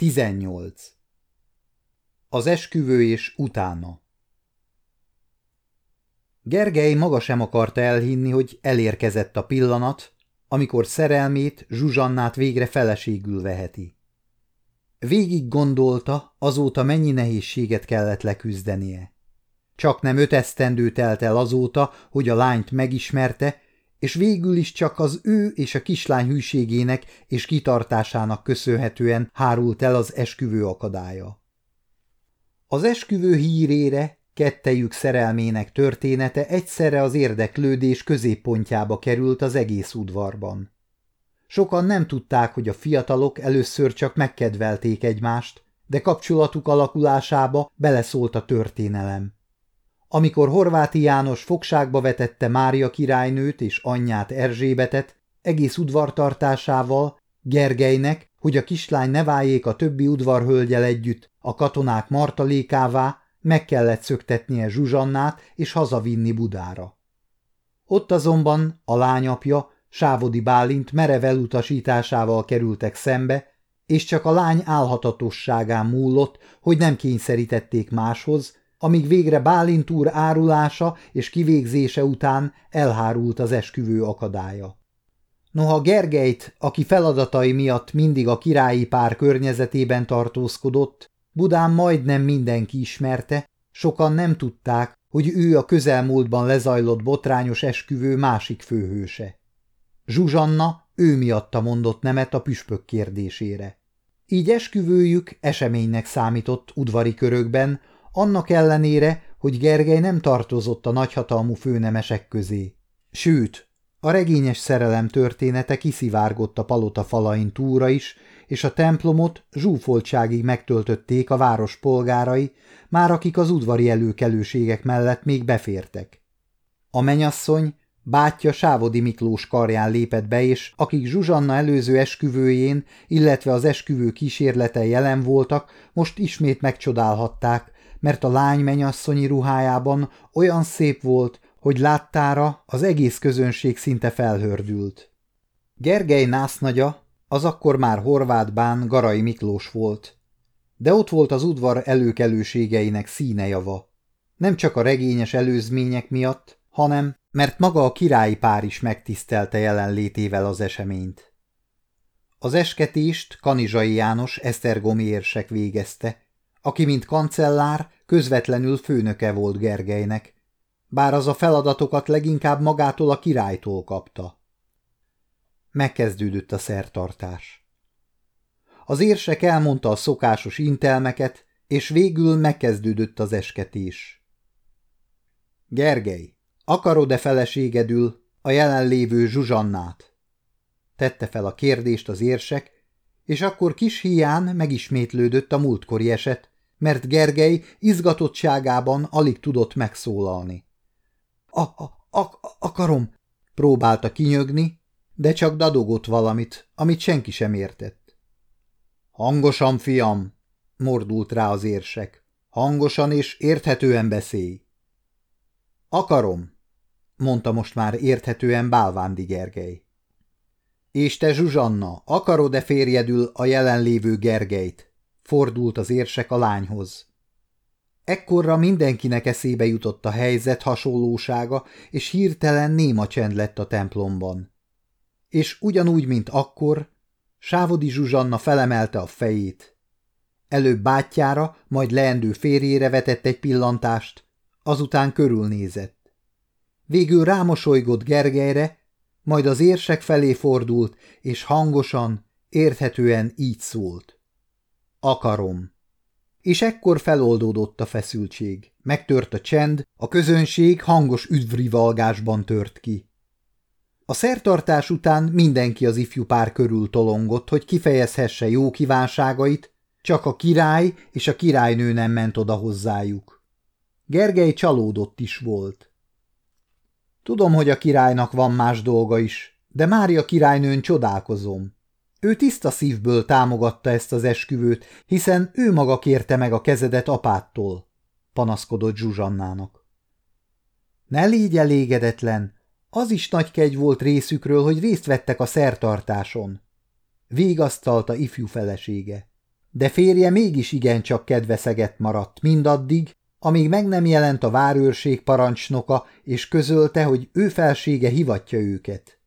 18. Az esküvő és utána Gergely maga sem akarta elhinni, hogy elérkezett a pillanat, amikor szerelmét, Zsuzsannát végre feleségül veheti. Végig gondolta, azóta mennyi nehézséget kellett leküzdenie. Csak nem öt esztendő telt el azóta, hogy a lányt megismerte, és végül is csak az ő és a kislány hűségének és kitartásának köszönhetően hárult el az esküvő akadálya. Az esküvő hírére, kettejük szerelmének története egyszerre az érdeklődés középpontjába került az egész udvarban. Sokan nem tudták, hogy a fiatalok először csak megkedvelték egymást, de kapcsolatuk alakulásába beleszólt a történelem. Amikor Horváti János fogságba vetette Mária királynőt és anyját Erzsébetet, egész udvartartásával, Gergelynek, hogy a kislány ne váljék a többi udvarhölgyel együtt a katonák martalékává, meg kellett szöktetnie Zsuzsannát és hazavinni Budára. Ott azonban a lányapja, Sávodi Bálint merev elutasításával kerültek szembe, és csak a lány álhatatosságán múlott, hogy nem kényszerítették máshoz, amíg végre Bálint úr árulása és kivégzése után elhárult az esküvő akadálya. Noha Gergelyt, aki feladatai miatt mindig a királyi pár környezetében tartózkodott, Budán majdnem mindenki ismerte, sokan nem tudták, hogy ő a közelmúltban lezajlott botrányos esküvő másik főhőse. Zsuzsanna ő miatta mondott nemet a püspök kérdésére. Így esküvőjük eseménynek számított udvari körökben, annak ellenére, hogy Gergely nem tartozott a nagyhatalmú főnemesek közé. Sőt, a regényes szerelem története kiszivárgott a palota falain túra is, és a templomot zsúfoltságig megtöltötték a város polgárai, már akik az udvari előkelőségek mellett még befértek. A menyasszony, bátyja Sávodi Miklós karján lépett be, és akik Zsuzsanna előző esküvőjén, illetve az esküvő kísérlete jelen voltak, most ismét megcsodálhatták, mert a lány menyasszonyi ruhájában olyan szép volt, hogy láttára az egész közönség szinte felhördült. Gergely násznagya, az akkor már horvát bán Garai Miklós volt, de ott volt az udvar előkelőségeinek színejava. Nem csak a regényes előzmények miatt, hanem mert maga a királyi pár is megtisztelte jelenlétével az eseményt. Az esketést Kanizsai János Esztergomi érsek végezte, aki mint kancellár közvetlenül főnöke volt Gergelynek, bár az a feladatokat leginkább magától a királytól kapta. Megkezdődött a szertartás. Az érsek elmondta a szokásos intelmeket, és végül megkezdődött az esketés. Gergely, akarod-e feleségedül a jelenlévő Zsuzsannát? Tette fel a kérdést az érsek, és akkor kis hián megismétlődött a múltkori eset, mert Gergely izgatottságában alig tudott megszólalni. A, a, a akarom, próbálta kinyögni, de csak dadogott valamit, amit senki sem értett. Hangosan, fiam, mordult rá az érsek. Hangosan és érthetően beszélj. Akarom, mondta most már érthetően Bálvándi Gergely. És te, Zsuzsanna, akarod-e férjedül a jelenlévő Gergelyt? Fordult az érsek a lányhoz. Ekkorra mindenkinek eszébe jutott a helyzet hasonlósága, és hirtelen néma csend lett a templomban. És ugyanúgy, mint akkor, Sávodi Zsuzsanna felemelte a fejét. Előbb bátyjára, majd leendő férjére vetett egy pillantást, azután körülnézett. Végül rámosolygott Gergelyre, majd az érsek felé fordult, és hangosan, érthetően így szólt. Akarom. És ekkor feloldódott a feszültség. Megtört a csend, a közönség hangos üdvrivalgásban tört ki. A szertartás után mindenki az ifjú pár körül tolongott, hogy kifejezhesse jó kívánságait, csak a király és a királynő nem ment oda hozzájuk. Gergely csalódott is volt. Tudom, hogy a királynak van más dolga is, de Mária királynőn csodálkozom. Ő tiszta szívből támogatta ezt az esküvőt, hiszen ő maga kérte meg a kezedet apától, panaszkodott Zsuzsannának. Ne légy elégedetlen, az is nagy kegy volt részükről, hogy részt vettek a szertartáson. Végasztalta ifjú felesége. de férje mégis igencsak kedveszeget maradt mindaddig, amíg meg nem jelent a várőrség parancsnoka, és közölte, hogy ő felsége hivatja őket.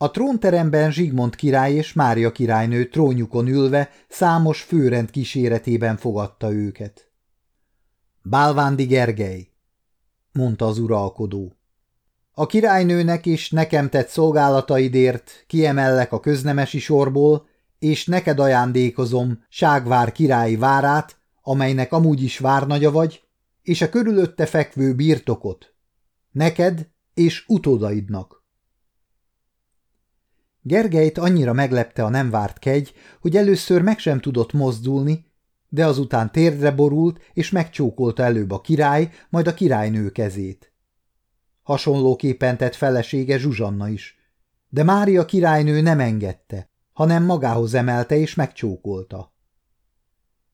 A trónteremben Zsigmond király és Mária királynő trónjukon ülve számos főrend kíséretében fogadta őket. Bálvándi Gergely, mondta az uralkodó. A királynőnek is nekem tett szolgálataidért kiemellek a köznemesi sorból, és neked ajándékozom Ságvár királyi várát, amelynek amúgy is várnagya vagy, és a körülötte fekvő birtokot. Neked és utódaidnak. Gergelyt annyira meglepte a nem várt kegy, hogy először meg sem tudott mozdulni, de azután térdre borult, és megcsókolta előbb a király, majd a királynő kezét. Hasonlóképpen tett felesége Zsuzsanna is, de Mária királynő nem engedte, hanem magához emelte és megcsókolta.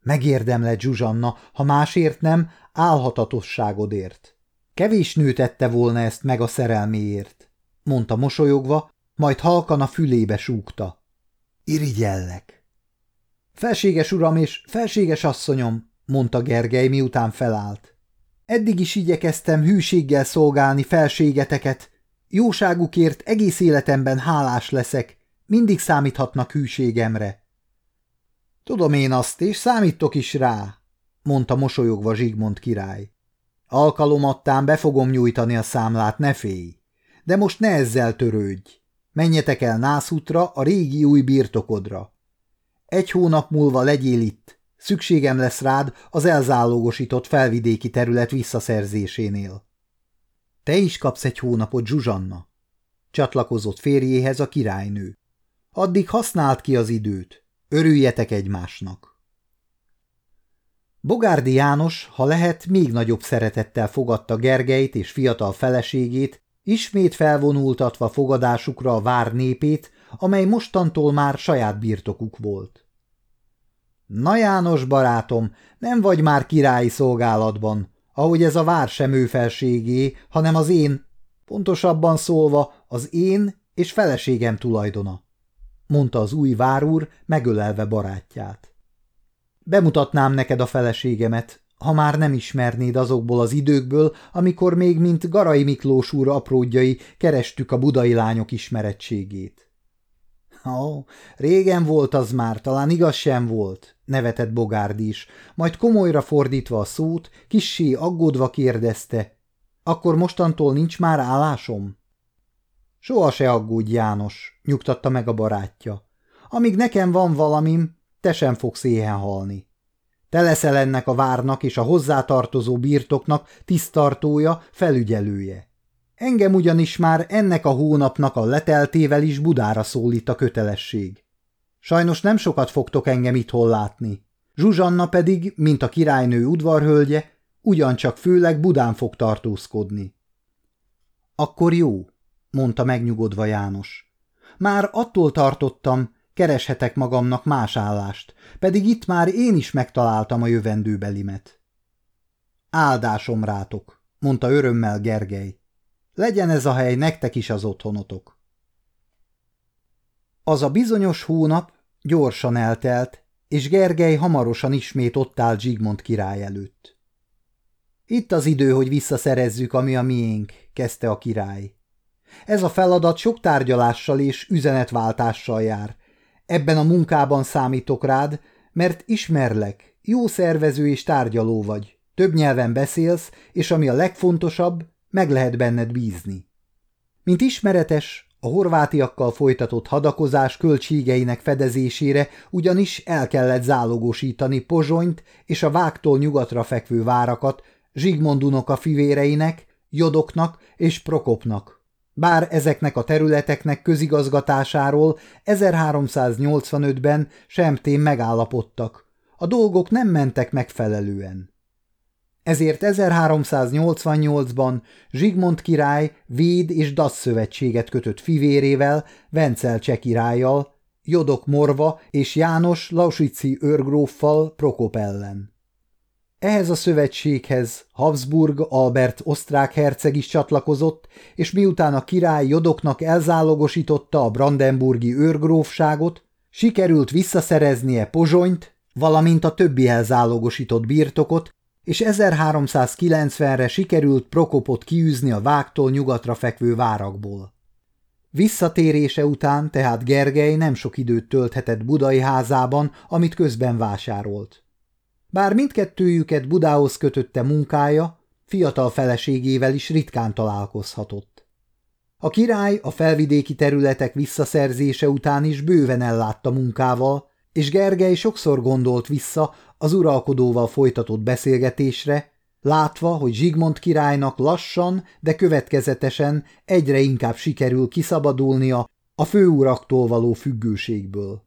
Megérdemlett Zsuzsanna, ha másért nem, álhatatosságodért. Kevés nő tette volna ezt meg a szerelméért, mondta mosolyogva, majd halkan a fülébe súgta. Irigyellek. Felséges uram és felséges asszonyom, mondta Gergely, miután felállt. Eddig is igyekeztem hűséggel szolgálni felségeteket. Jóságukért egész életemben hálás leszek, mindig számíthatnak hűségemre. Tudom én azt, és számítok is rá, mondta mosolyogva Zsigmond király. Alkalomattán be fogom nyújtani a számlát, ne félj. De most ne ezzel törődj. Menjetek el Nászútra, a régi új birtokodra. Egy hónap múlva legyél itt. Szükségem lesz rád az elzálogosított felvidéki terület visszaszerzésénél. Te is kapsz egy hónapot, Zsuzsanna. Csatlakozott férjéhez a királynő. Addig használd ki az időt. Örüljetek egymásnak! Bogárdi János, ha lehet, még nagyobb szeretettel fogadta Gergelyt és fiatal feleségét, ismét felvonultatva fogadásukra a vár népét, amely mostantól már saját birtokuk volt. Na János barátom, nem vagy már királyi szolgálatban, ahogy ez a vár sem ő felségé, hanem az én, pontosabban szólva az én és feleségem tulajdona mondta az új várúr, megölelve barátját. Bemutatnám neked a feleségemet, ha már nem ismernéd azokból az időkből, amikor még mint Garai Miklós úr apródjai kerestük a budai lányok ismerettségét. Ó, oh, régen volt az már, talán igaz sem volt, nevetett Bogárd is, majd komolyra fordítva a szót, kissé aggódva kérdezte, akkor mostantól nincs már állásom? Soha se aggódj, János, nyugtatta meg a barátja. Amíg nekem van valamim, te sem fogsz éhen halni. Te leszel ennek a várnak és a hozzátartozó birtoknak tisztartója, felügyelője. Engem ugyanis már ennek a hónapnak a leteltével is Budára szólít a kötelesség. Sajnos nem sokat fogtok engem itthon látni. Zsuzsanna pedig, mint a királynő udvarhölgye, ugyancsak főleg Budán fog tartózkodni. Akkor jó, mondta megnyugodva János. Már attól tartottam, kereshetek magamnak más állást, pedig itt már én is megtaláltam a jövendőbelimet. Áldásom rátok, mondta örömmel Gergely. Legyen ez a hely nektek is az otthonotok. Az a bizonyos hónap gyorsan eltelt, és Gergely hamarosan ismét ott állt Zsigmond király előtt. Itt az idő, hogy visszaszerezzük, ami a miénk, kezdte a király. Ez a feladat sok tárgyalással és üzenetváltással jár. Ebben a munkában számítok rád, mert ismerlek, jó szervező és tárgyaló vagy. Több nyelven beszélsz, és ami a legfontosabb, meg lehet benned bízni. Mint ismeretes, a horvátiakkal folytatott hadakozás költségeinek fedezésére ugyanis el kellett zálogosítani Pozsonyt és a vágtól nyugatra fekvő várakat Zsigmondunok a fivéreinek, Jodoknak és Prokopnak. Bár ezeknek a területeknek közigazgatásáról 1385-ben semtén megállapodtak, a dolgok nem mentek megfelelően. Ezért 1388-ban Zsigmond király véd és dasz szövetséget kötött fivérével, Vencel királlyal, Jodok Morva és János Lausici őrgróffal Prokop ellen. Ehhez a szövetséghez Habsburg Albert osztrák herceg is csatlakozott, és miután a király Jodoknak elzálogosította a brandenburgi őrgrófságot, Sikerült visszaszereznie Pozsonyt, valamint a többi elzálogosított birtokot, és 1390-re sikerült Prokopot kiűzni a vágtól nyugatra fekvő várakból. Visszatérése után tehát Gergely nem sok időt tölthetett budai házában, amit közben vásárolt. Bár mindkettőjüket Budához kötötte munkája, fiatal feleségével is ritkán találkozhatott. A király a felvidéki területek visszaszerzése után is bőven ellátta munkával, és Gergely sokszor gondolt vissza az uralkodóval folytatott beszélgetésre, látva, hogy Zsigmond királynak lassan, de következetesen egyre inkább sikerül kiszabadulnia a főuraktól való függőségből.